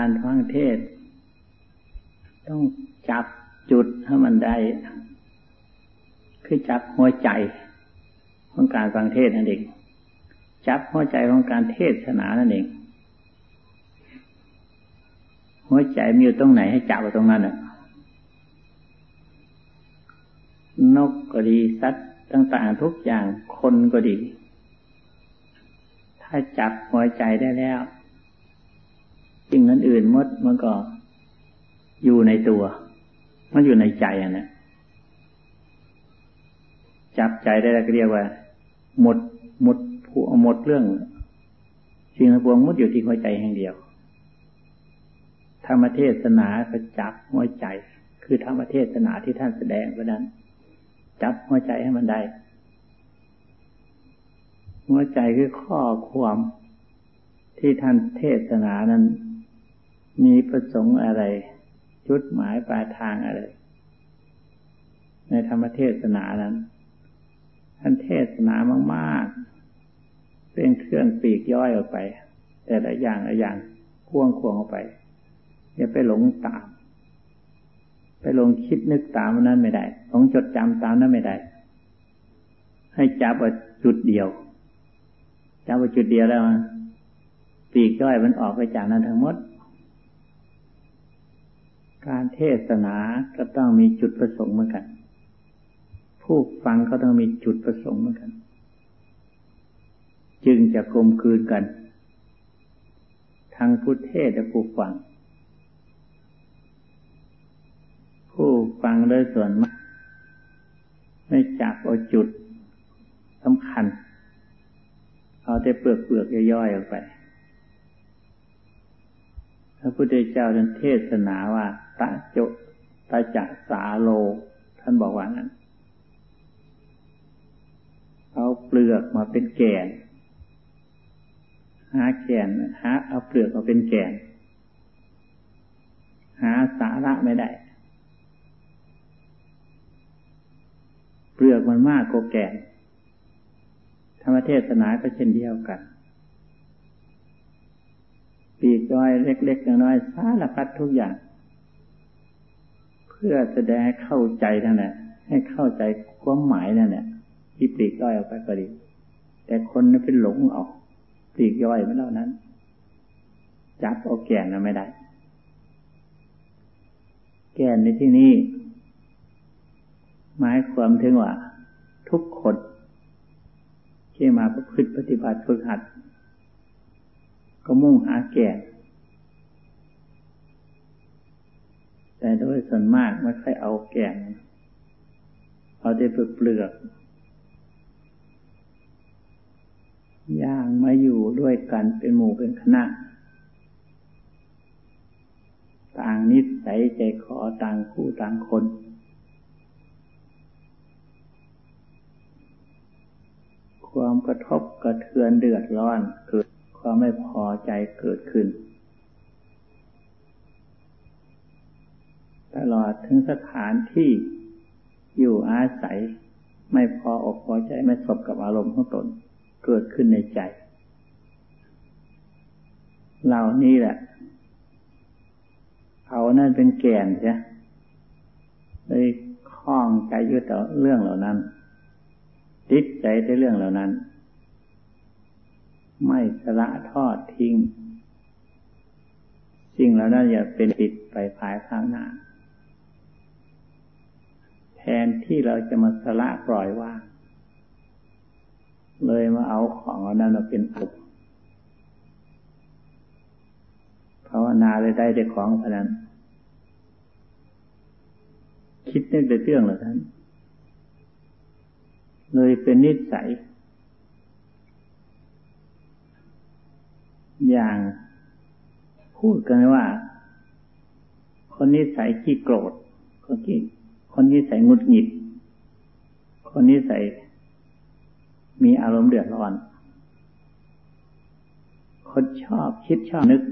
การฟังเทศ ต้องจับจุดให้มันได้ คือจับหัวใจของการฟังเทศนั่นเอง จับหัวใจของการเทศนานั่นเอง หัวใจมีอยู่ตรงไหนให้จับไว้ตรงนั้นอะนกก็ดีสัตว์ต่างๆทุกอย่างคนก็ดี ถ้าจับหัวใจได้แล้ว สิ่งอื่นมดมันก็อยู่ในตัว มันอยู่ในใจอะนะจับใจได้แล้วก็เรียกว่า หมดหมดผู้หมดเรื่องสิ่งทั้งปวงมดอยู่ที่หัวใจแห่งเดียว ธรรมเทศนาก็จับหัวใจ คือธรรมเทศนาที่ท่านแสดงเพราะนั้น จับหัวใจให้มันได้หัวใจคือข้อความที่ท่านเทศนานั้น มีประสงค์อะไร จุดหมายปลายทางอะไร ในธรรมเทศนานั้น ท่านเทศนามากๆเป็นเครื่องปีกย่อยออกไป แต่ละอย่างละอย่างพ่วงควงออกไป อย่าไปหลงตาม ไปลงคิดนึกตามนั้นไม่ได้ลงจดจำตามนั้นไม่ได้ ให้จับว่าจุดเดียวจับว่าจุดเดียวแล้วปีกย่อยมันออกไปจากนั้นทั้งหมด การเทศนาก็ต้องมีจุดประสงค์เหมือนกัน ผู้ฟังก็ต้องมีจุดประสงค์เหมือนกัน จึงจะกลมคืนกัน ทั้งผู้เทศและผู้ฟัง ผู้ฟังโดยส่วนมาก ไม่จับเอาจุดสำคัญ เอาแต่เปลือกเปลือกย่อยๆออกไป พระพุทธเจ้าท่านเทศนาว่าตะโจตะจะสาโล ท่านบอกว่านั้นเอาเปลือกมาเป็นแก่นหาแก่นหาเอาเปลือกมาเป็นแก่นหาสาระไม่ได้ เปลือกมันมากกว่าแก่นธรรมเทศนาก็เช่นเดียวกัน ปีกย่อยเล็กๆน้อยๆสารพัดทุกอย่าง เพื่อแสดงให้เข้าใจนั่นแหละให้เข้าใจความหมายนั่นแหละที่ปีกย่อยออกไปก็ดี แต่คนนั้นเป็นหลงออกปีกย่อยมันเท่านั้น จับเอาแก่นนั้นไม่ได้ แก่นในที่นี้หมายความถึงว่า ทุกคนที่มาประพฤติปฏิบัติฝึกหัด ก็มุ่งหาแก่แต่โดยส่วนมากไม่ค่อยเอาแก่เอาได้เปลือกย่างมาอยู่ด้วยกันเป็นหมู่เป็นคณะ ต่างนิสัยใจคอต่างคู่ต่างคน ความกระทบกระเทือนเดือดร้อนเกิด ความไม่พอใจเกิดขึ้น ตลอดถึงสถานที่อยู่อาศัย ไม่พออกพอใจไม่สบกับอารมณ์ของตน เกิดขึ้นในใจ เหล่านี้แหละเอานั่นเป็นแก่นใช่เลยคล้องใจยึดต่อเรื่องเหล่านั้นติดใจในเรื่องเหล่านั้น ไม่สละทอดทิ้ง สิ่งเหล่านั้นอย่าเป็นติดไปภายข้างหน้า แทนที่เราจะมาสละปล่อยว่างเลยมาเอาของเหล่านั้นมาเป็นอุปภาวนาเลยได้ได้ของพนั้น คิดนึกแต่เรื่องเหล่านั้น เลยเป็นนิสัย อย่าง พูดกันว่า คนนิสัยขี้โกรธ คนที่คนนิสัยงุดหงิด คนนิสัยมีอารมณ์เดือดร้อน คนชอบคิดชอบนึก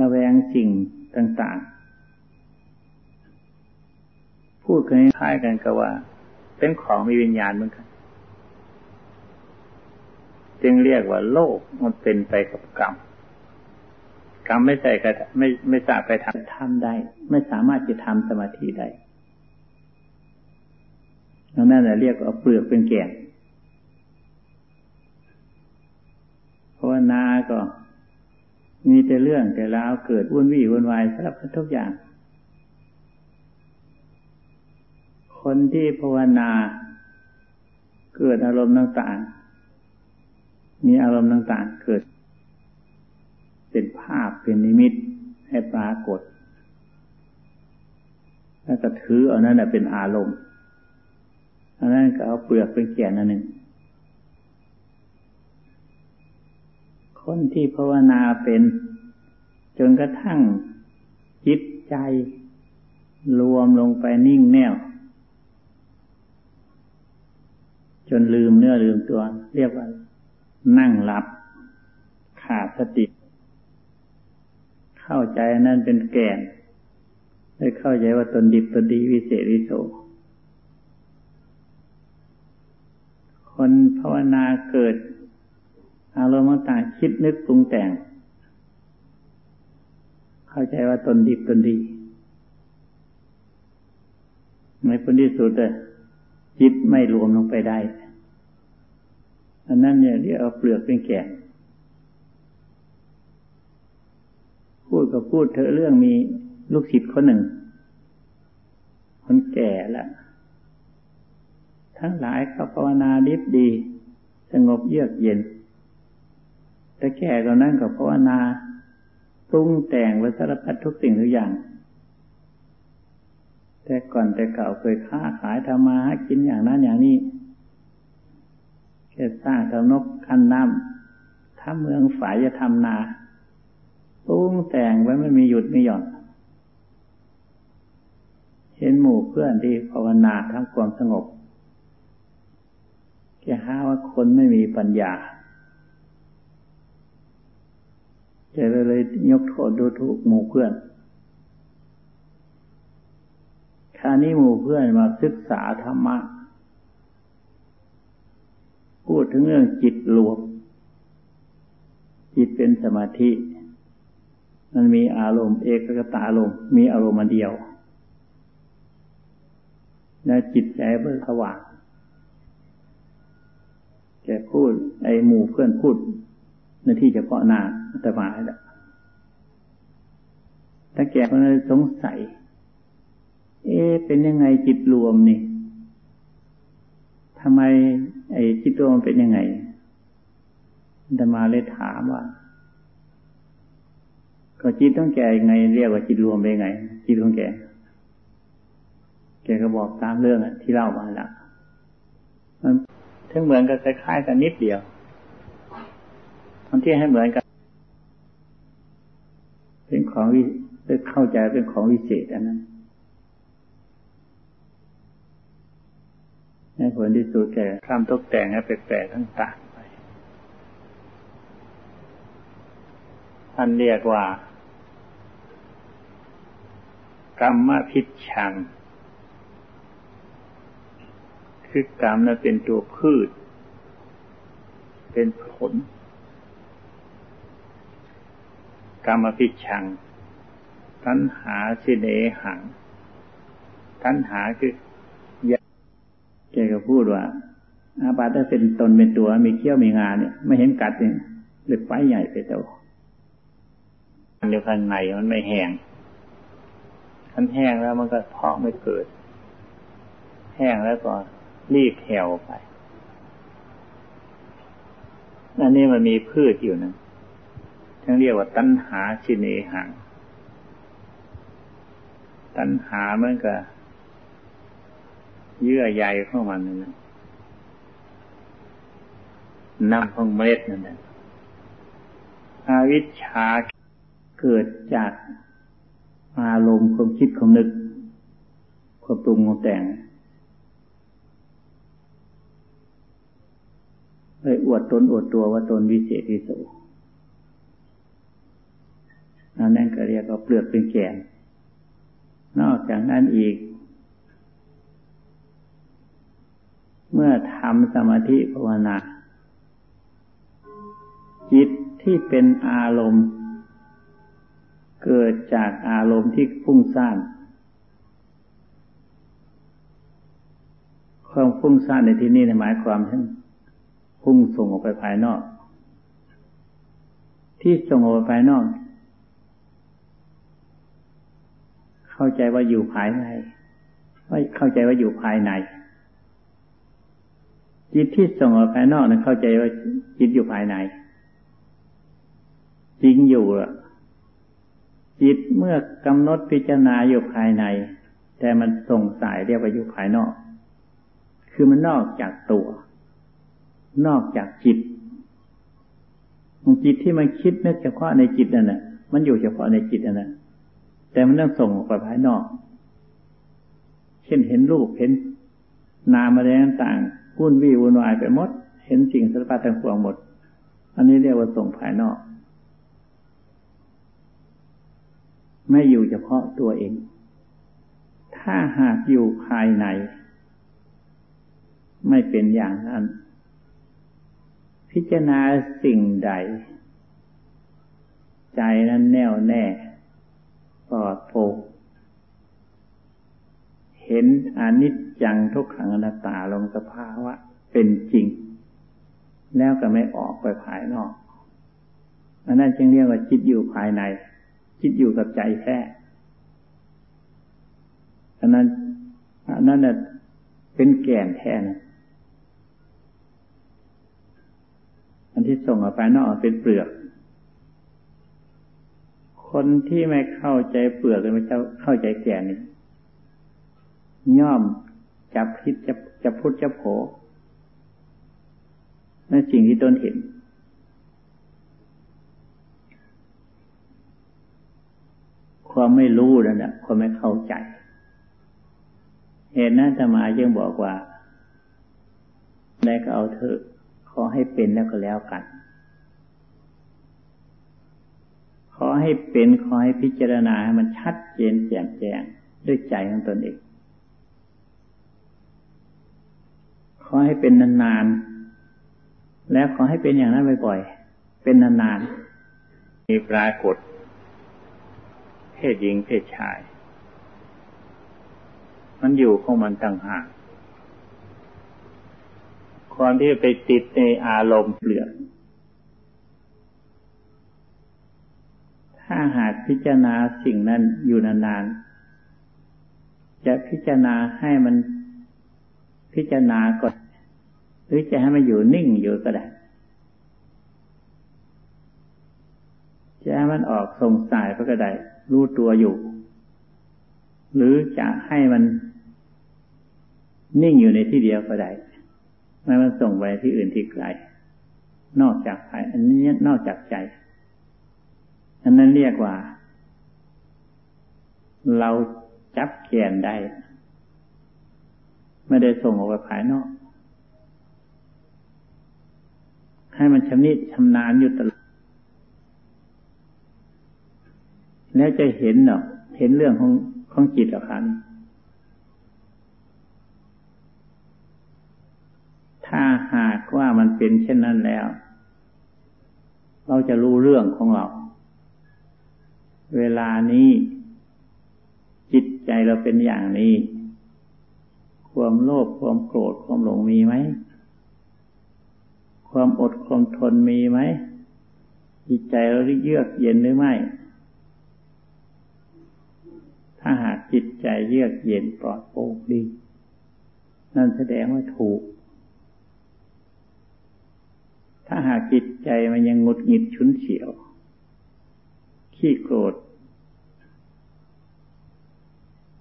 ระแวงสิ่งต่าง ๆ พูดกันคล้ายกันกับว่า เป็นของมีวิญญาณเหมือนกัน จึงเรียกว่าโลกมันเป็นไปกับกรรมกรรมไม่ใส่กระไม่ไม่สามารถไปทำทำได้ ไม่สามารถจะทำสมาธิได้นั่นแหละเรียกว่าเปลือกเป็นแก่นภาวนาก็ มีแต่เรื่องแต่ราวเกิดวุ่นวี่วุ่นวายสารพัดทุกอย่าง คนที่ภาวนา เกิดอารมณ์ต่าง มีอารมณ์ต่างๆเกิด เป็นภาพเป็นนิมิตให้ปรากฏ แล้วก็ถือเอานั้นเป็นอารมณ์อันนั้นก็เอาเปลือกเป็นแก่นอันหนึ่ง คนที่ภาวนาเป็นจนกระทั่งจิตใจ รวมลงไปนิ่งแน่ว จนลืมเนื้อลืมตัว เรียกว่า นั่งหลับ ขาดสติ เข้าใจนั่นเป็นแก่นได้เข้าใจว่าตนดิบตนดีวิเศษวิโสคนภาวนาเกิด อารมณ์ต่างคิดนึกปรุงแต่ง เข้าใจว่าตนดีตนดี ในผลที่สุดเลยจิตไม่รวมลงไปได้ อันนั้นเนี่ยเรียกเอาเปลือกเป็นแก่พูดก็พูดเธอเรื่องมีลูกศิษย์คนหนึ่ง คนแก่แล้วทั้งหลายเขาภาวนาดิบดี สงบเยือกเย็น แต่แก่กว่านั้นก็ภาวนาปรุงแต่งไว้สารพัดทุกสิ่งทุกอย่าง แต่ก่อนแต่เก่าเคยค้าขายทำมาหากินอย่างนั้นอย่างนี้ แค่สร้างทำนกคันน้ำทำเมืองฝ่ายจะทำนาปรุงแต่งไว้ไม่มีหยุดไม่หย่อน เห็นหมู่เพื่อนที่ภาวนาทำความสงบแกหาว่าคนไม่มีปัญญาแกเลยยกโทษดูถูกหมู่เพื่อนคราวนี้หมู่เพื่อนมาศึกษาธรรมะ พูดถึงเรื่องจิตรวม จิตเป็นสมาธิ มันมีอารมณ์ เอกกตาอารมณ์ มีอารมณ์เดียว และจิตใจเบิกสว่างแกพูด ไอ้หมู่เพื่อนพูดในที่เฉพาะหน้าแต่มาแล้วถ้าแกก็เลยสงสัย เอ๊เป็นยังไงจิตรวมนี่ ทำไม ไอ้จิตรวมันเป็นยังไงธรรมาเลยถามว่า ก็จิตต้องแก่ยังไง เรียกว่าจิตรวมเป็นยังไง จิตของแก่แกก็บอกตามเรื่องที่เล่ามาล้วมันถึงเหมือนกันคล้ายๆกันนิดเดียวมันที่ให้เหมือนกัน เป็นของวิเข้าใจเป็นของวิเศษอันนั้น ในผลที่สุดแก่ทำตกแต่งให้แปลกๆทั้งต่างไปท่านเรียกว่า กรรมพิชัง คือกรรมนั้นเป็นตัวพืช เป็นผล กรรมพิชัง ตัณหาสิเนหัง ตัณหาคือ กก็พูดว่าอาบาถ้าเป็นตนเป็นตัวมีเขี้ยวมีงาเนี่ย ไม่เห็นกัดเนี่ยเลยไปใหญ่ไปโตอันเดียวกันไงมันไม่แห้งมันแห้งแล้วมันก็เพาะไม่เกิด แห้งแล้วก็รีบแหวไปอันนี้มันมีพืชอยู่นะทั้งเรียกว่าตัณหาชินเอหัง ตัณหาเหมือนกับ เยื่อใยของมันนั่นนะน้ำของเมล็ดนั่นแหละอาวิชชาเกิดจากอารมณ์ความคิดความนึกความปรุงความแต่งเลยอวดตนอวดตัวว่าตนวิเศษวิโสอันนั้นก็เรียกว่าเปลือกเป็นแกนนอกจากนั้นอีก เมื่อทำสมาธิภาวนา จิตที่เป็นอารมณ์ เกิดจากอารมณ์ที่ฟุ้งซ่านความฟุ้งซ่านในที่นี้หมายความถึงพุ่งส่งออกไปภายนอก ที่ส่งออกไปภายนอก เข้าใจว่าอยู่ภายในไม่เข้าใจว่าอยู่ภายใน จิตที่ส่งออกภายนอกนั้นเข้าใจว่าจิตอยู่ภายใน จริงอยู่อะจิตเมื่อกำหนดพิจารณาอยู่ภายใน แต่มันส่งสายเรียกว่าอยู่ภายนอก คือมันนอกจากตัว นอกจากจิตจิตที่มันคิดนึกเฉพาะในจิตนั่นแหละมันอยู่เฉพาะในจิตนั่นแหละแต่มันต้องส่งออกไปภายนอก เช่นเห็นรูปเห็นนามอะไรต่าง วุ่นวี่วุ่นวายไปหมด เห็นสิ่งสารพัดทั้งปวงหมด อันนี้เรียกว่าส่งภายนอก ไม่อยู่เฉพาะตัวเอง ถ้าหากอยู่ภายใน ไม่เป็นอย่างนั้น พิจารณาสิ่งใด ใจนั้นแน่วแน่ปลอดโปร่ง เห็นอนิจจังทุกขังอนัตตาลงสภาวะ เป็นจริง แล้วก็ไม่ออกไปภายนอกอันนั้นจึงเรียกว่าจิตอยู่ภายใน จิตอยู่กับใจแท้อันนั้นอันนั้นเป็นแก่นแท้นะอันที่ส่งออกไปนอกเป็นเปลือก คนที่ไม่เข้าใจเปลือกเลยไม่เข้าใจแก่นนี่ ย่อมจับพิษจะจะพุทธจะโผนั่นสิ่งที่ตนเห็น ความไม่รู้นั่นแหละความไม่เข้าใจ เหตุนั้นธรรมาจึงบอกว่า ได้ก็เอาเถอะขอให้เป็นแล้วก็แล้วกัน ขอให้เป็นขอให้พิจารณาให้มันชัดเจนแจ่มแจ้งด้วยใจของตนเอง ขอให้เป็นนานๆ แล้วขอให้เป็นอย่างนั้นบ่อยๆ เป็นนานๆ มีปรากฏ เพศหญิงเพศชาย มันอยู่ของมันต่างหาก ความที่ไปติดในอารมณ์เปลือกถ้าหากพิจารณาสิ่งนั้นอยู่นานๆ จะพิจารณาให้มัน พิจารณาก่อนหรือจะให้มันอยู่นิ่งอยู่ก็ได้จะให้มันออกทรงสายก็ได้รู้ตัวอยู่ หรือจะให้มันนิ่งอยู่ในที่เดียวก็ได้ไม่มันส่งไปที่อื่นที่ไกล นอกจากภายอันนี้นอกจากใจ อันนั้นเรียกว่า เราจับแกนได้ ไม่ได้ส่งออกไปภายนอก ให้มันชำนิชำนาญอยู่ตลอดแล้วจะเห็นเนาะเห็นเรื่องของของจิตหรอครับถ้าหากว่ามันเป็นเช่นนั้นแล้ว เราจะรู้เรื่องของเรา เวลานี้จิตใจเราเป็นอย่างนี้ ความโลภความโกรธความหลงมีไหม ความอดความทนมีไหมจิตใจเราเยือกเย็นหรือไม่ ถ้าหากจิตใจเยือกเย็นปลอดโปร่งดี นั่นแสดงว่าถูก ถ้าหากจิตใจมันยังงุดหงิดชุนเฉียว ขี้โกรธ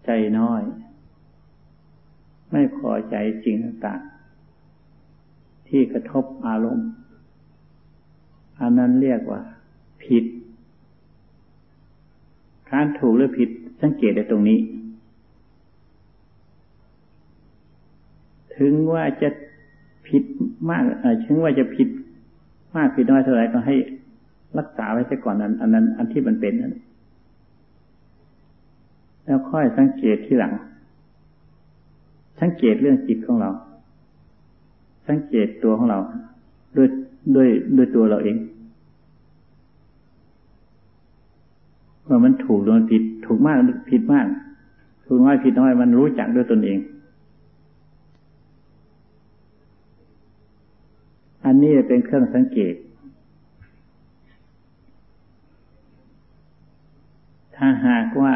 ใจน้อย ไม่พอใจสิ่งต่างๆ ที่กระทบอารมณ์ อันนั้นเรียกว่า ผิดการถูกหรือผิดสังเกตในตรงนี้ ถึงว่าจะผิดมากถึงว่าจะผิดมากผิดน้อยเท่าไหร่ก็ให้รักษาไว้ซะก่อนอันอันนั้น อันที่มันเป็นนั้นแล้วค่อยสังเกตที่หลัง สังเกตเรื่องจิตของเรา สังเกตตัวของเราด้วยด้วยด้วยตัวเราเองว่ามันถูกหรือมันผิด ถูกมากหรือผิดมาก ถูกน้อยผิดน้อยมันรู้จักด้วยตนเอง อันนี้เป็นเครื่องสังเกต ถ้าหากว่า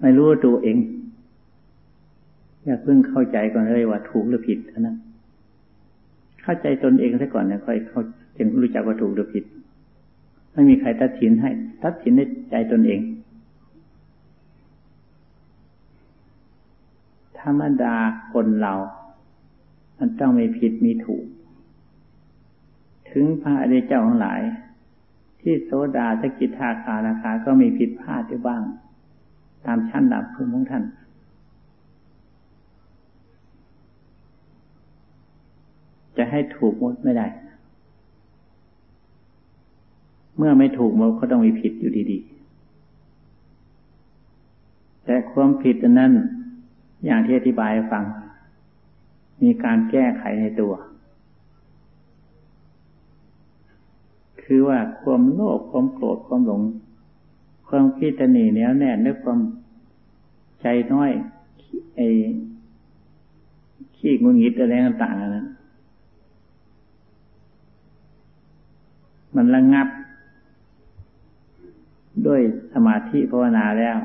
ไม่รู้ตัวเอง อย่าเพิ่งเข้าใจก่อนเลยว่าถูกหรือผิดนะ เข้าใจตนเองซะก่อนนี่ยค่อยเข้าจึงรู้จักว่าถูกหรือผิด ไม่มีใครตัดสินให้ ตัดสินในใจตนเอง ธรรมดาคนเรา มันต้องมีผิดมีถูก ถึงพระอริยเจ้าทั้งหลาย ที่โสดาสกิทาคาราคาก็มีผิดพลาดอยู่บ้าง ตามชั้นดับภูมิของท่าน จะให้ถูกหมดไม่ได้ เมื่อไม่ถูกมันก็ต้องมีผิดอยู่ดีๆ แต่ความผิดนั้น อย่างที่อธิบายฟัง มีการแก้ไขในตัว คือว่าความโลภความโกรธความหลง ความคิดตนีเนี้ยแน่นด้วยความใจน้อยไอ้ขี้งุนงิดอะไรต่างๆนั้น มันระงงับ ด้วยสมาธิภาวนาแล้ว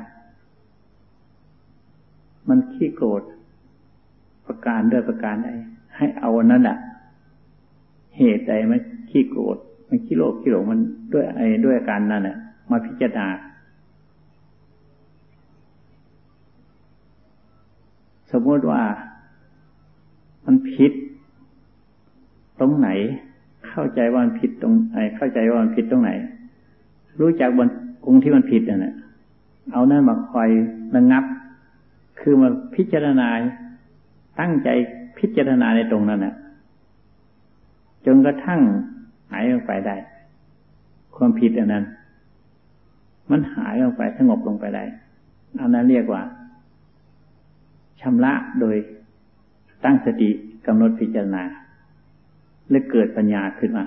มันขี้โกรธประการด้วยประการใดให้เอานั้นอะเหตุใดมันขี้โกรธมันขี้โลภขี้หลงมันด้วยไอ้ด้วยอาการนั้นอะมาพิจารณาสมมติว่ามันผิด ตรงไหน เข้าใจว่ามันผิดตรงไหนเข้าใจว่ามันผิดตรงไหน รู้จักบนกรุงที่มันผิดน่ะเอานั่นมาคอยระงับ คือมาพิจารณาตั้งใจพิจารณาในตรงนั้นน่ะ จนกระทั่งหายลงไปได้ ความผิดอันนั้น มันหายลงไปสงบลงไปได้อันนั้นเรียกว่าชำระโดยตั้งสติกำหนดพิจารณา และเกิดปัญญาขึ้นมา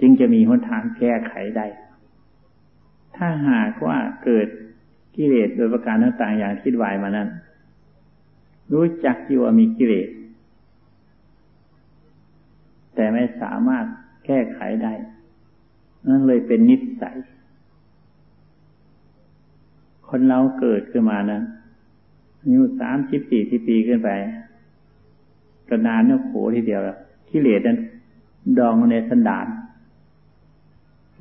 จึงจะมีหนทางแก้ไขได้ ถ้าหากว่าเกิดกิเลสโดยประการต่างๆอย่างคิดวายมานั้น รู้จักอยู่ว่ามีกิเลส แต่ไม่สามารถแก้ไขได้ นั่นเลยเป็นนิสัย คนเราเกิดขึ้นมานั้น อายุสามสิบสี่สิบปีขึ้นไปกระนานเนี่ยโขทีเดียวกิเลสนั้นดองในสันดาน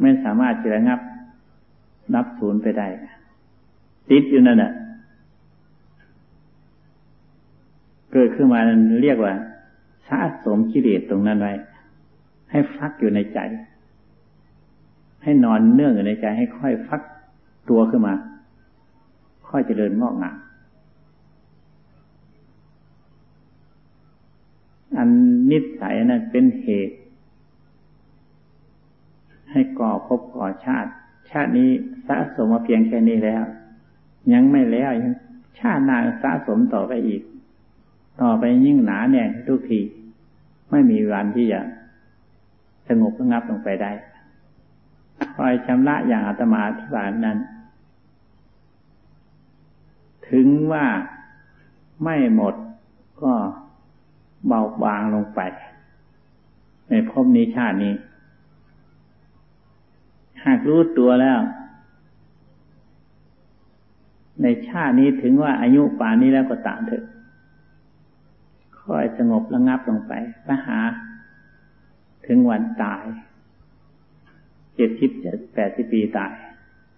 ไม่สามารถจะระงับ นับศูนย์ไปได้ ติดอยู่นั่นแหะเกิดขึ้นมานั้นเรียกว่าสะสมกิเลสตรงนั้นไว้ ให้ฟักอยู่ในใจ ให้นอนเนื่องอยู่ในใจ ให้ค่อยฟักตัวขึ้นมา ค่อยเจริญงอกงาม อันนิสัยนั้นเป็นเหตุ ให้ก่อภพก่อชาติ ชาตินี้สะสมมาเพียงแค่นี้แล้ว ยังไม่แล้วยังชาติหน้าสะสมต่อไปอีก ต่อไปยิ่งหนาแน่นทุกทีไม่มีวันที่จะสงบระงับลงไปได้คอยชำระอย่างอาตมาอธิบายนั้น ถึงว่าไม่หมดก็ เบาบางลงไป ในภพนี้ชาตินี้ หากรู้ตัวแล้ว ในชาตินี้ถึงว่าอายุป่านนี้แล้วก็ตามเถอะค่อยสงบระงับลงไปไปหา ถึงวันตายเจ็ดสิบแปดสิบปีตาย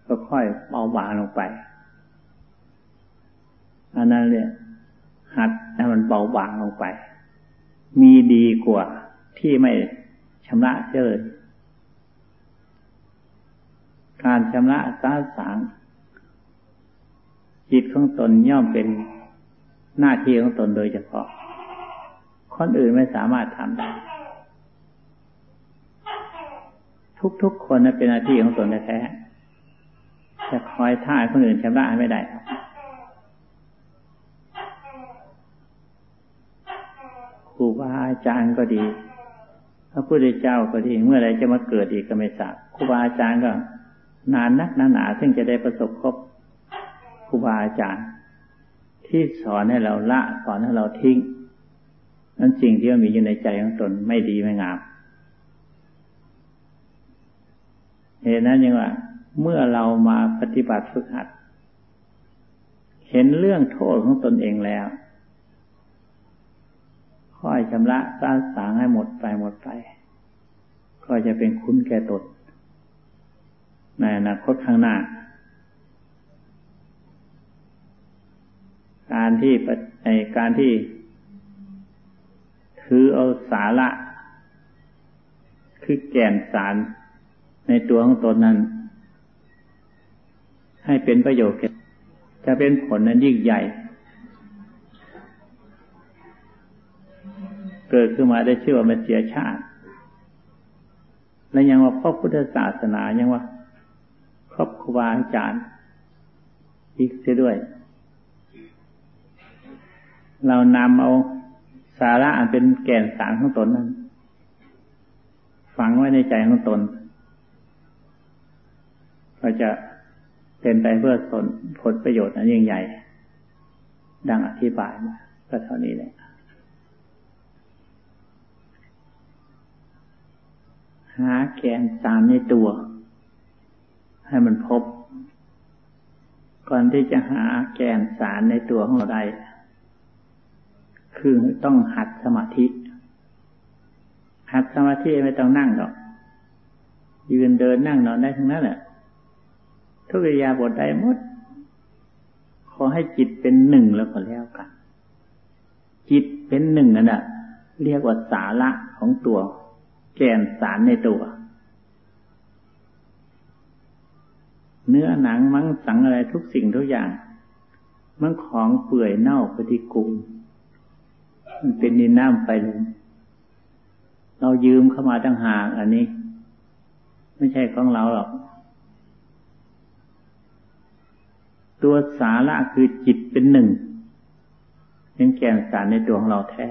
ก็ค่อยเบาบางลงไปอันนั้นเนี่ยหัดให้มันเบาบางลงไป มีดีกว่าที่ไม่ชำระเจริญการชำระสาสาง จิตของตนย่อมเป็นหน้าที่ของตนโดยเฉพาะ คนอื่นไม่สามารถทำได้ ทุกๆคนนั้นเป็นหน้าที่ของตนแท้จะคอยท่าคนอื่นชำระไม่ได้ค รูบาอาจารย์ก็ดี พระพุทธเจ้าก็ดี เมื่อไรจะมาเกิดอีกก็ไม่ทราบครูบาอาจารย์ก็ นานนักนานหนาซึ่งจะได้ประสบครบครูบาอาจารย์ ที่สอนให้เราละสอนให้เราทิ้งนั้นสิ่งที่มีอยู่ในใจของตนไม่ดีไม่งามเหตุนั้นยังว่า เมื่อเรามาปฏิบัติฝึกหัด เห็นเรื่องโทษของตนเองแล้ว ค่อยชำระสร้างสางให้หมดไปหมดไป ก็จะเป็นคุณแก่ตนในอนาคตข้างหน้า การที่ในการที่ ถือเอาสาระ คือแก่นสารในตัวของตนนั้น ให้เป็นประโยชน์จะเป็นผลนั้นยิ่งใหญ่ เกิดขึ้นมาได้ชื่อว่ามันเสียชาติ และยังว่าพระพุทธศาสนายังว่าครอบครูบาอาจารย์อีกเสียด้วย เรานำเอาสาระอันเป็นแก่นสารของตนนั้น ฝังไว้ในใจของตนก็จะเป็นไปเพื่อผลประโยชน์อันยิ่งใหญ่ ดังอธิบายมาก็เท่านี้แหละ หาแกนสารในตัว ให้มันพบ ก่อนที่จะหาแกนสารในตัวของเราได้คือต้องหัดสมาธิ หัดสมาธิไม่ต้องนั่งหรอก ยืนเดินนั่งนอนได้ทั้งนั้นแหละทุกยาบทใดหมด ขอให้จิตเป็นหนึ่งแล้วก็แล้วกัน จิตเป็นหนึ่งนั่นแหะเรียกว่าสาระของตัว แกนสารในตัว เนื้อหนังมังสังอะไรทุกสิ่งทุกอย่าง มันของเปื่อยเน่าปฏิกูลมันเป็นดินน้ำไฟลมเรายืมเข้ามาตั้งหากอันนี้ ไม่ใช่ของเราหรอก ตัวสาระคือจิตเป็นหนึ่งเป็นแก่นสารในตัวของเราแท้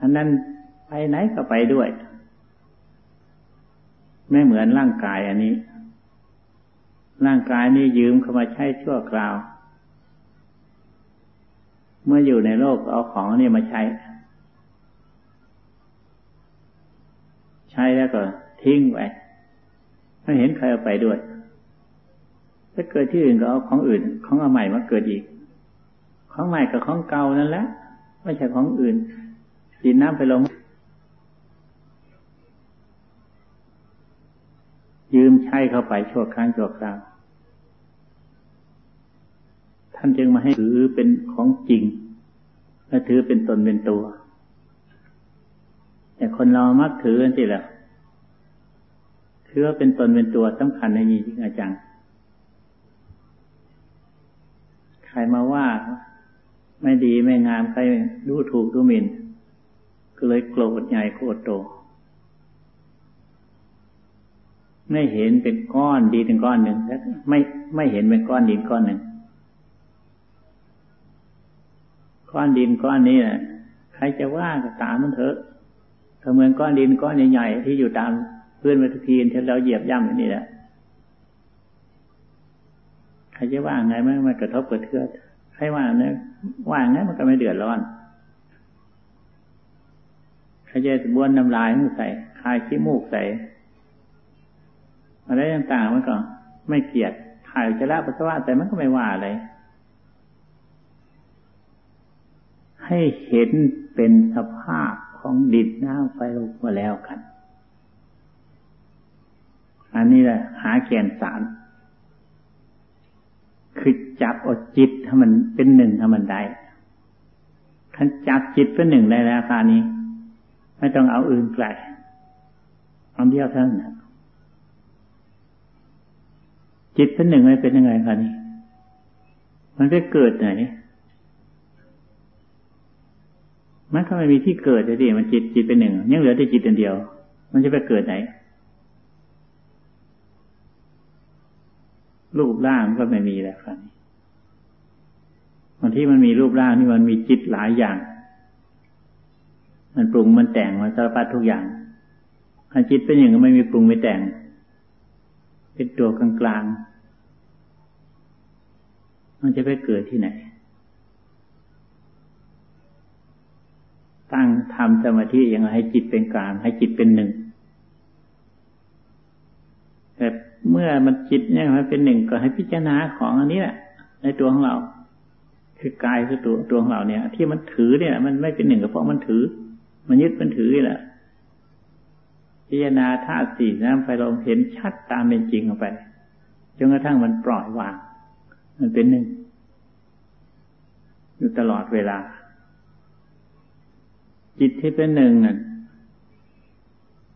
อันนั้น ไปไหนก็ไปด้วย ไม่เหมือนร่างกายอันนี้ ร่างกายนี้ยืมเข้ามาใช้ชั่วคราว เมื่ออยู่ในโลกเอาของนี่มาใช้ ใช้แล้วก็ทิ้งไว้ไม่เห็นใครเอาไปด้วยถ้าเกิดที่อื่นก็เอาของอื่น ของเอาใหม่มาเกิดอีก ของใหม่กับของเก่านั่นแหละไม่ใช่ของอื่นดินน้ำไปลงยืม ใช้เข้าไปชั่วครั้งชั่วคราวท่านจึงมาให้ถือเป็นของจริง และถือเป็นตนเป็นตัว แต่คนเรามักถือกันสิแหละถือว่าเป็นตนเป็นตัวสำคัญในนี้จริงอาจารย์ใครมาว่าไม่ดีไม่งามใครดูถูกดูหมิ่นก็เลยโกรธใหญ่โกรธโต ไม่เห็นเป็นก้อนดีเป็นก้อนหนึ่งแล้วไม่ไม่เห็นเป็นก้อนดินก้อนหนึ่ง ก้อนดินก้อนนี้นะใครจะว่าก็ตามมันเถอะถ้าเหมือนก้อนดินก้อนใหญ่ๆที่อยู่ตามพื้นวัตถุทีนที่เราเหยียบย่ำอย่างนี้แหละใครจะว่าไงมันมันกระทบกระเทือนใครว่าเนี่ยว่าไงมันก็ไม่เดือดร้อนใครจะบ้วนน้ำลายใส่คายขี้มูกใส่ อะไรต่างๆมันก็ไม่เกลียดถ่ายจะละปัสสาวะแต่มันก็ไม่ว่าอะไรให้เห็นเป็นสภาพของดินน้ำไฟลมมาแล้วกัน อันนี้แหละหาแกนสาร คือจับอดจิตให้มันเป็นหนึ่งให้มันได้คันจับจิตเป็นหนึ่งได้แล้วคานี้ ไม่ต้องเอาอื่นไกลเอาเดียวเท่านั้น จิตเป็นหนึ่งไม่เป็นยังไงคะนี้มันไปเกิดไหนมันก็ไม่มีที่เกิดเลยดิมันจิตจิตเป็นหนึ่งยังเหลือแต่จิตเดียว มันจะไปเกิดไหน รูปร่างก็ไม่มีแล้วครับบางที่มันมีรูปร่างที่มันมีจิตหลายอย่าง มันปรุงมันแต่งมันสารพัดทุกอย่างขันจิตเป็นอย่างก็ไม่มีปรุงไม่แต่ง เป็นตัวกลางๆ มันจะไปเกิดที่ไหน ตั้งทำสมาธิอย่างไรให้จิตเป็นกลาง ให้จิตเป็นหนึ่งแต่เมื่อมันจิตเนี่ยมันเป็นหนึ่งก็ให้พิจารณาของอันนี้แหละในตัวของเรา คือกายคือตัวตัวของเราเนี่ย ที่มันถือเนี่ย มันไม่เป็นหนึ่งก็เพราะมันถือ มันยึดมันถือแหละพิจารณาธาตุสี่น้ำไฟลมเห็นชัดตามเป็นจริงออกไปจนกระทั่งมันปล่อยวาง มันเป็นหนึ่ง อยู่ตลอดเวลา จิตที่เป็นหนึ่งนั่น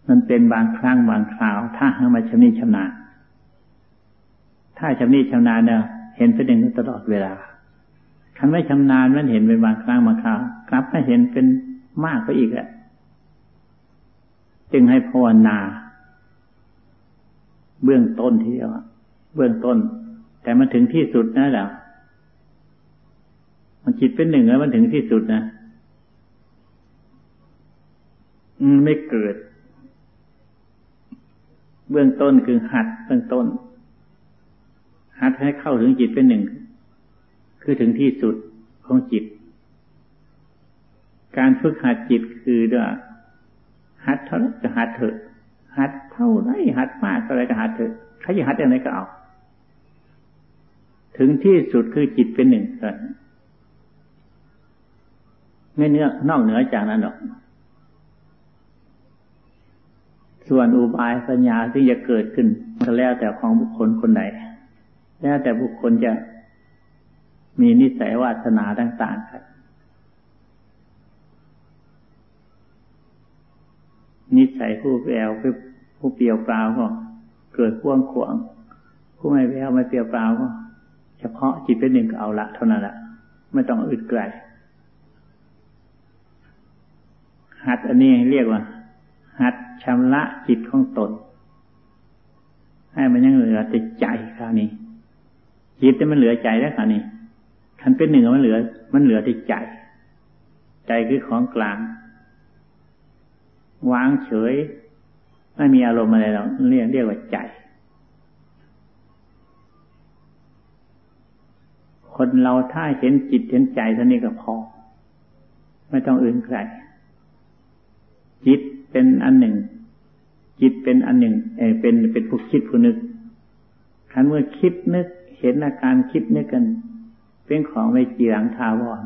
มันเป็นบางครั้งบางคราว ถ้าห้มาชำนิชำนาญถ้าชำนิชำนาญเนี่ยเห็นเป็นหนึ่งตลอดเวลาคันไม่ชำนาญมันเห็นเป็นบางครั้งบางคราวกลับมาเห็นเป็นมากก็อีกแหละจึงให้ภาวนา เบื้องต้นทีเดียวเบื้องต้น แต่มันถึงที่สุดนะแล้วมันจิตเป็นหนึ่งแล้วมันถึงที่สุดนะอืมไม่เกิด เบื้องต้นคือหัดเบื้องต้น หัดให้เข้าถึงจิตเป็นหนึ่ง คือถึงที่สุดของจิต การฝึกหัดจิตคือด้วยหัดเท่าไรก็หัดเถอะ หัดเท่าไรหัดมากเท่าไรก็หัดเถอะใครจะหัดอย่างไรก็เอา ถึงที่สุดคือจิตเป็นหนึ่งกันไม่เนื้อนอกเหนือจากนั้นหรอก ส่วนอุบายสัญญาที่จะเกิดขึ้นก็แล้วแต่ของบุคคลคนใดแล้วแต่บุคคลจะมีนิสัยวาสนาต่างๆครับนิสัยผู้แววผู้เปียวเปล่าก็เกิดพ่วงขวาง ผู้ไม่แววไม่เปียวเปล่าก็ เฉพาะจิตเป็นหนึ่งก็เอาละเท่านั้นแหละไม่ต้องอึดไกลหัดอันนี้เรียกว่า หัดชำระจิตของตน ให้มันยังเหลือแต่ใจคราวนี้ จิตจะมันเหลือใจแล้วคราวนี้คันเป็นหนึ่งมันเหลือ มันเหลือแต่ใจ ใจคือของกลาง วางเฉย ไม่มีอารมณ์อะไรหรอกเรียกเรียกว่าใจ คนเราถ้าเห็นจิตเห็นใจเท่านี้ก็พอ ไม่ต้องอื่นใครจิตเป็นอันหนึ่ง จิตเป็นอันหนึ่งเอเป็นเป็นผู้คิดผู้นึกคันเมื่อคิดนึก เห็นอาการคิดนึกกัน เป็นของไม่จีรังทาวร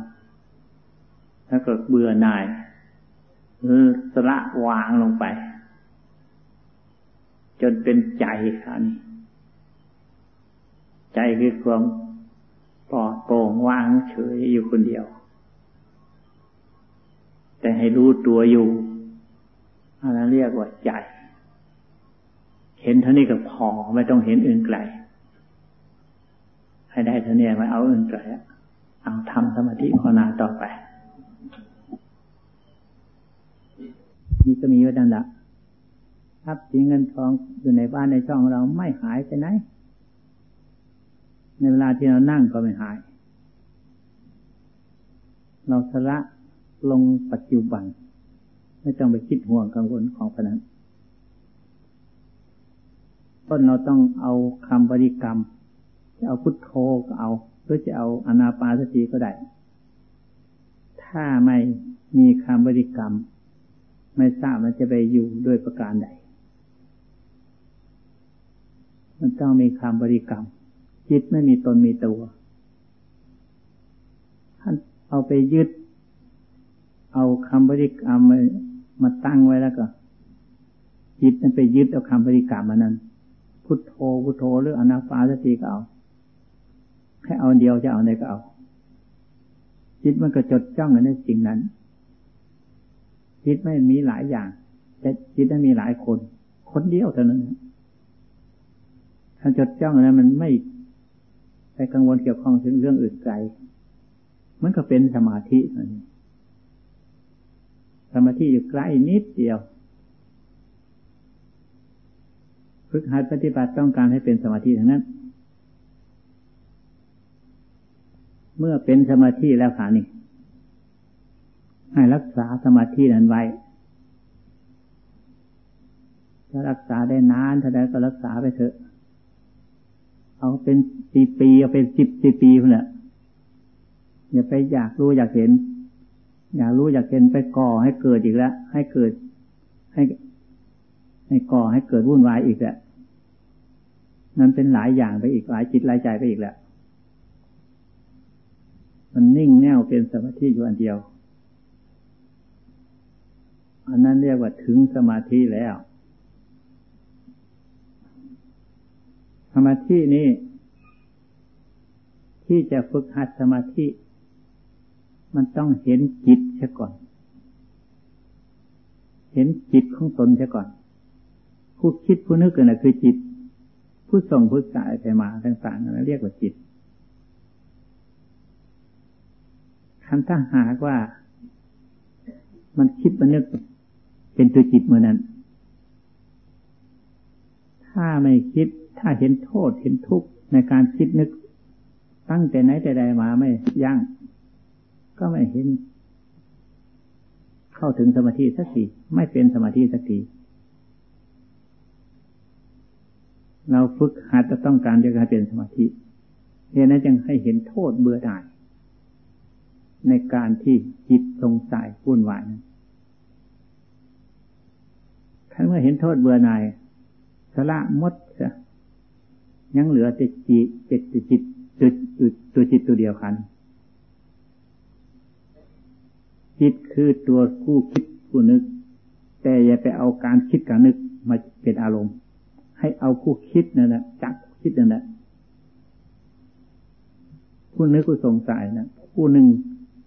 แล้วก็เบื่อหน่ายสละวางลงไป จนเป็นใจค่ะนี่ใจคือความปลอด โปร่งวางเฉยอยู่คนเดียว แต่ให้รู้ตัวอยู่อันนั้นเรียกว่าใจ เห็นเท่านี้ก็พอไม่ต้องเห็นอื่นไกล ให้ได้เท่านี้ไม่เอาอื่นไกลเอาทำสมาธิภาวนาต่อไปมีก็มีไว้ดังละทรัพย์สินเงินทองอยู่ในบ้านในช่องเราไม่หายไปไหน ในเวลาที่เรานั่งก็ไม่หาย เราสละลงปัจจุบัน ไม่ต้องไปคิดห่วงกังวลของพนันต้นเราต้องเอาคำบริกรรม จะเอาพุทโธก็เอาหรือจะเอาอนาปาสติก็ได้ ถ้าไม่มีคำบริกรรม ไม่ทราบมันจะไปอยู่ด้วยประการใด มันต้องมีคำบริกรรม จิตไม่มีตนมีตัว เอาไปยึด เอาคำบริกรรมมามาตั้งไว้แล้วก็ จิตนั้นไปยึดเอาคำบริกรรมมานั้น พุทโธพุทโธหรืออนาปาสติก็เอาแค่เอาเดียวจะเอาไหนก็เอา จิตมันก็จดจ้องในสิ่งนั้น จิตไม่มีหลายอย่าง แต่จิตไม่มีหลายคน คนเดียวเท่านั้นถ้าจดจ้องนะมันไม่ไปกังวลเกี่ยวข้องถึงเรื่องอื่นไกล มันก็เป็นสมาธิสมาธิอยู่ใกล้นิดเดียวฝึกหัดปฏิบัติต้องการให้เป็นสมาธิทั้งนั้น เมื่อเป็นสมาธิแล้วขานี่ให้รักษาสมาธินั้นไว้ถ้ารักษาได้นานเท่าใดก็รักษาไปเถอะ เอาเป็นปีปีเอาเป็นสิบสิบปีเพื่อน อย่าไปอยากรู้อยากเห็น อยากรู้อยากเห็นไปก่อให้เกิดอีกแล้ว ให้เกิดให้ ให้ก่อให้เกิดวุ่นวายอีกแหล้วนั้นเป็นหลายอย่างไปอีกหลายจิตหลายใจไปอีกแล้วมันนิ่งแน่วเป็นสมาธิอยู่อันเดียว อันนั้นเรียกว่าถึงสมาธิแล้ว สมาธินี้ที่จะฝึกหัดสมาธิ มันต้องเห็นจิตเสียก่อน เห็นจิตของตนเสียก่อน ผู้คิดผู้นึกกันนะคือจิต ผู้ส่งผู้สายไปมาต่างๆนั้นเรียกว่าจิตคันถ้าหากว่า มันคิดมันนึก เป็นตัวจิตเมื่อนั้น ถ้าไม่คิดถ้าเห็นโทษเห็นทุกข์ในการคิดนึก ตั้งแต่ไหนแต่ใดมาไม่ยัง้ง ก็ไม่เห็น เข้าถึงสมาธิสักทีไม่เป็นสมาธิสักทีเราฝึกหัดจะต้องการจะการเป็นสมาธิเพราะนั้นจึงให้เห็นโทษเบื่อหน่ายในการที่จิตสงสัยวุ่นวายนั้นท่านเมื่อเห็นโทษเบื่อหน่ายสละมดยังเหลือแต่จิตจิตจิตจุดตัวจิตตัวเดียวกัน จิตคือตัวผู้คิดผู้นึก แต่อย่าไปเอาการคิดการนึกมาเป็นอารมณ์ ให้เอาผู้คิดนั่นแหละจักคิดนั่นแหละผู้นึกผู้สงสัยนะผู้หนึ่ง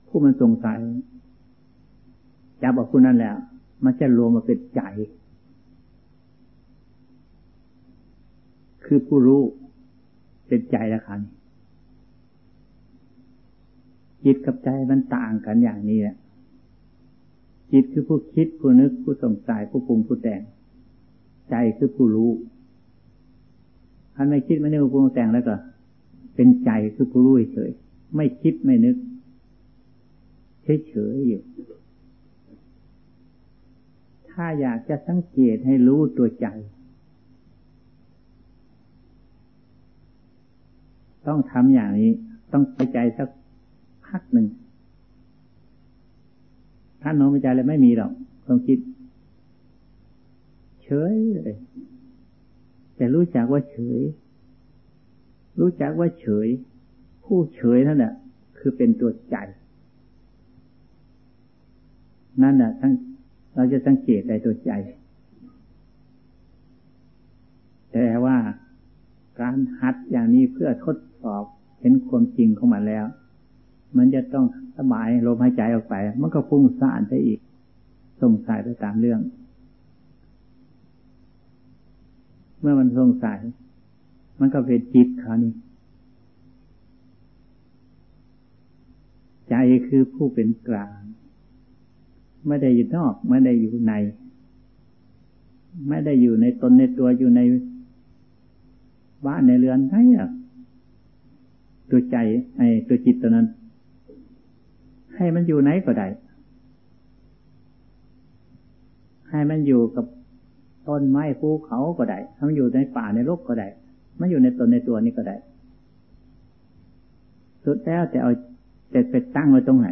ผู้มันสงสัยจับเอาผู้นั้นแล้ว มันจะรวมมาเป็นใจ คือผู้รู้เป็นใจละคันจิตกับใจมันต่างกันอย่างนี้แหละ จิตคือผู้คิดผู้นึกผู้สงสัยผู้ปรุงผู้แต่ง ใจคือผู้รู้ท่านไม่คิดไม่นึกผู้ปรุงแต่งแล้วก็ เป็นใจคือผู้รู้เฉยไม่คิดไม่นึกเฉยๆอยู่ถ้าอยากจะสังเกตให้รู้ตัวใจ ต้องทำอย่างนี้ ต้องไปใจสักพักหนึ่ง ท่านน้อมใจเลยไม่มีหรอกต้องคิด เฉยเลยแต่รู้จักว่าเฉย รู้จักว่าเฉย ผู้เฉยนั่นแหละคือเป็นตัวใจ นั่นแหละทั้งเราจะสังเกตในตัวใจ แต่ว่าการหัดอย่างนี้เพื่อทดสอบเห็นความจริงของมันแล้ว มันจะต้องสบายลมหายใจออกไป มันก็ฟุ้งซ่านไปอีกสงสัยไปตามเรื่อง เมื่อมันสงสัย มันก็เป็นจิตเขานี่ใจคือผู้เป็นกลาง ไม่ได้อยู่นอก ไม่ได้อยู่ใน ไม่ได้อยู่ในตนในตัวอยู่ในบ้านในเรือนไหนอะตัวใจไอ้ตัวจิตตัวนั้น ให้มันอยู่ไหนก็ได้ ให้มันอยู่กับต้นไม้ภูเขาก็ได้ให้มันอยู่ในป่าในโลกก็ได้ มันอยู่ในตนในตัวนี้ก็ได้ สุดแล้วแต่เอาแต่ไปตั้งไว้ตรงไหน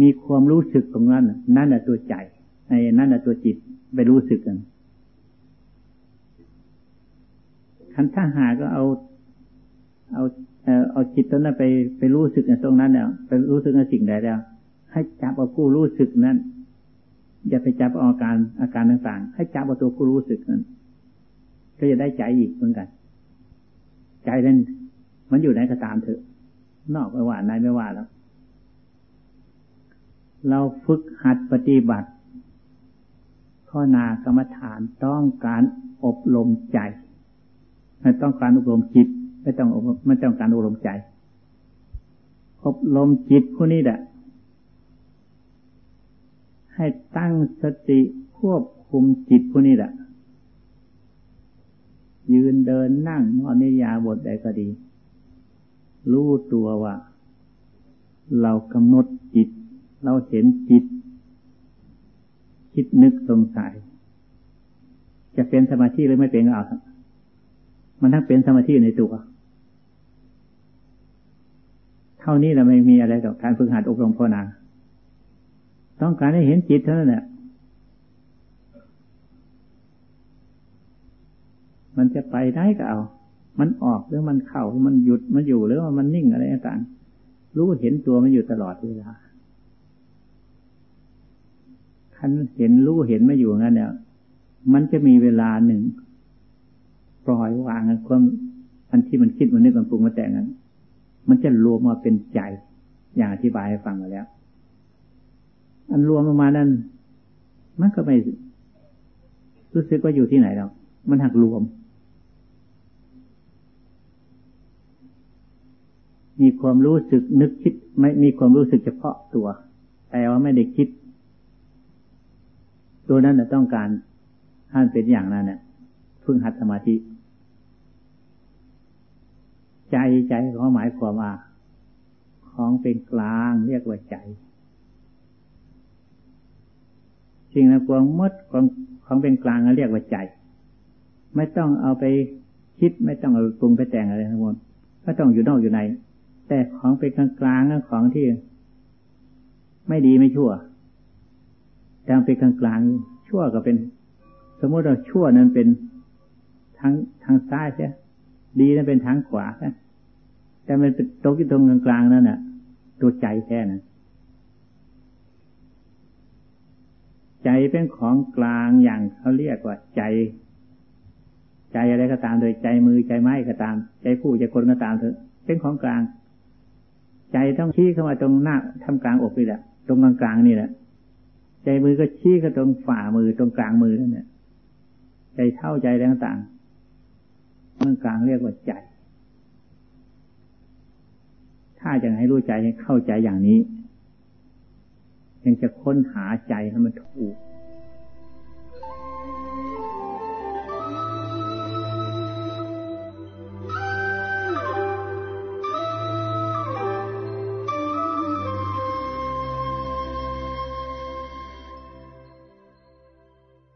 มีความรู้สึกตรงนั้น นั่นแหละตัวใจไอ้นั่นแหละตัวจิตไปรู้สึกกันคันถ้าหาก็เอา เอา เอาจิตตรงนั้นไปไปรู้สึกในตรงนั้นเนี่ยไปรู้สึกในสิ่งใดแล้ว ให้จับเอาผู้รู้สึกนั้น อย่าไปจับอาการอาการต่างๆ ให้จับเอาตัวผู้รู้สึกนั้น ก็จะได้ใจอีกเหมือนกัน ใจนั้นมันอยู่ไหนก็ตามเถอะ นอกไม่ว่าในไม่ว่าแล้ว เราฝึกหัดปฏิบัติข้อนากรรมฐานต้องการอบรมใจ ต้องการอบรมจิต ไม่ต้องไม่ต้องการอบรมใจ อบรมจิตผู้นี้แหละให้ตั้งสติควบคุมจิตผู้นี้แหละยืนเดินนั่งนอนนิยาบทใดก็ดี รู้ตัวว่า เรากำหนดจิต เราเห็นจิต คิดนึกสงสัย จะเป็นสมาธิหรือไม่เป็นก็เอา มันทั้งเป็นสมาธิในตัว เท่านี้เราไม่มีอะไรต่อการฝึกหัดอบรมภาวนา ต้องการให้เห็นจิตเท่านั้นแหละมันจะไปได้ก็เอา มันออกหรือมันเข้ามันหยุดมันอยู่หรือว่ามันนิ่งอะไรต่างรู้เห็นตัวมันอยู่ตลอดเวลาคันเห็นรู้เห็นมาอยู่งั้นเนี่ย มันจะมีเวลาหนึ่ง ปล่อยวางความอันที่มันคิดมันนึกมันปรุงมันแต่งนั้น มันจะรวมมาเป็นใจอย่างอธิบายให้ฟังมาแล้ว อันรวมออกมานั้น มันก็ไม่รู้สึกว่าอยู่ที่ไหนแล้วมันหักรวม มีความรู้สึกนึกคิด ไม่มีความรู้สึกเฉพาะตัว แต่ว่าไม่ได้คิด ตัวนั้นต้องการท่านเป็นอย่างนั้นเนี่ยพึ่งหัดสมาธิ ใจใจเขาหมายความว่า ของเป็นกลางเรียกว่าใจสิ่งนั้นความมดของของเป็นกลางเรียกว่าใจ ไม่ต้องเอาไปคิดไม่ต้องเอาปรุงไปแต่งอะไรทั้งหมดก็ต้องอยู่นอกอยู่ใน แต่ของเป็นกลางกลางของที่ ไม่ดีไม่ชั่วแต่เป็นกลางกลางชั่วก็เป็น สมมติเราชั่วนั้นเป็นทางทางซ้ายใช่ ดีนั้นเป็นทางขวาแต่มันเป็นตรงที่ตรงกลางกลางนั่นน่ะ ตัวใจแท้นั้นใจเป็นของกลางอย่างเขาเรียกว่าใจ ใจอะไรก็ตามโดยใจมือใจไม้ก็ตาม ใจผู้ใจคนก็ตามเถอะเป็นของกลาง ใจต้องชี้เข้ามาตรงหน้าทำกลางอกนี่แหละตรงกลางกลางนี่แหละใจมือก็ชี้เข้าตรงฝ่ามือตรงกลางมือนั่นแหละใจเท่าใจต่างๆ มือกลางเรียกว่าใจ ถ้าจะให้รู้ใจให้เข้าใจอย่างนี้ยังจะค้นหาใจให้มันถูก